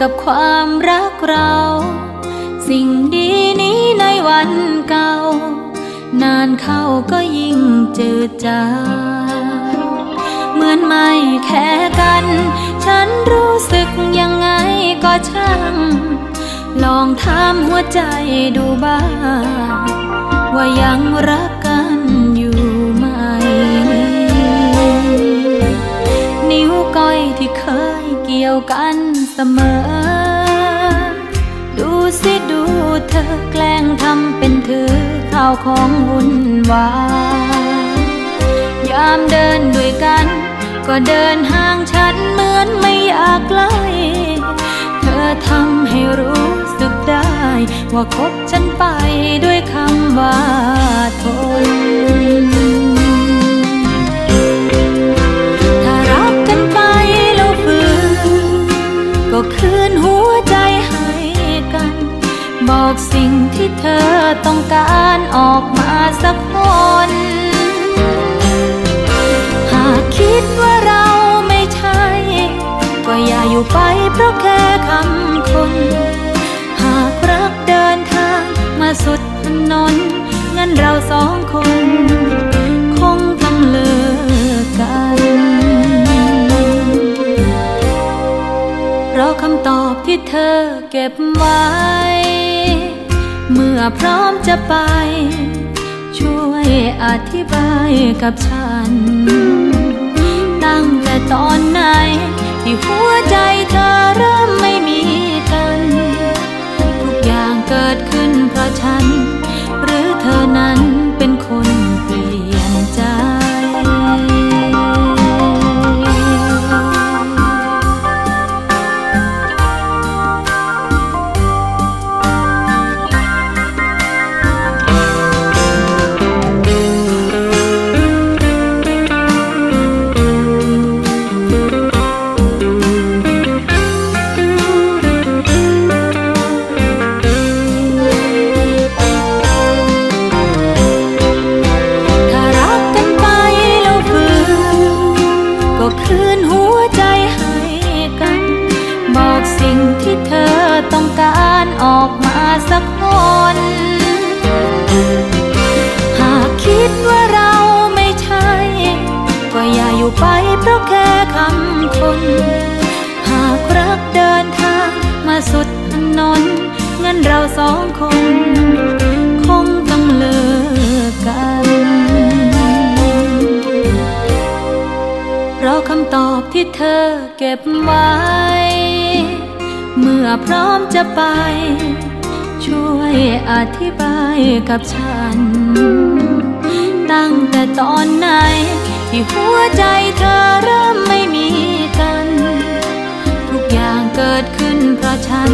กับความรักเรา สิ่งดีนี้ในวันเก่า นานเข้าก็ยิ่งเจืดจางเหมือนไม่แค่กัน ฉันรู้สึกยังไงก็ช่าง ลองถามหัวใจดูบ้าง ว่ายังรัก วกันเสมอ ดูสิดูเธอแกล้งทำเป็นถือข้าวของวุ่นวายยามเดินด้วยกัน ก็เดินห่างฉันเหมือนไม่อยากใกล้เธอทำให้รู้สึกได้ ว่าคบฉันไปด้วยคำว่าทน อกสิ่งที่เธอต้องการออกมาสักคน หากคิดว่าเราไม่ใช่ ก็อย่าอยู่ไปเพราะแค่คำคน หากรักเดินทางมาสุดถนนงั้นเราสองคน คงต้องเลิกกัน เพราะคำตอบที่เธอเก็บไว้ เมื่อพร้อมจะไป ช่วยอธิบายกับฉัน ตั้งแต่ตอนไหน ที่หัวใจเธอเริ่ม คน หากรักเดินทางมาสุดถนนงั้นเราสองคน คงต้องเลิกกัน เพราะคำตอบที่เธอเก็บไว้ เมื่อพร้อมจะไป ช่วยอธิบายกับฉัน ตั้งแต่ตอนไหน ที่หัวใจเธอเริ่มไม่มีกัน ทุกอย่างเกิดขึ้นเพราะฉัน